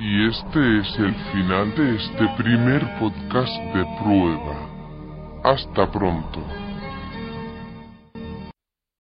Y este es el final de este primer podcast de prueba. Hasta pronto.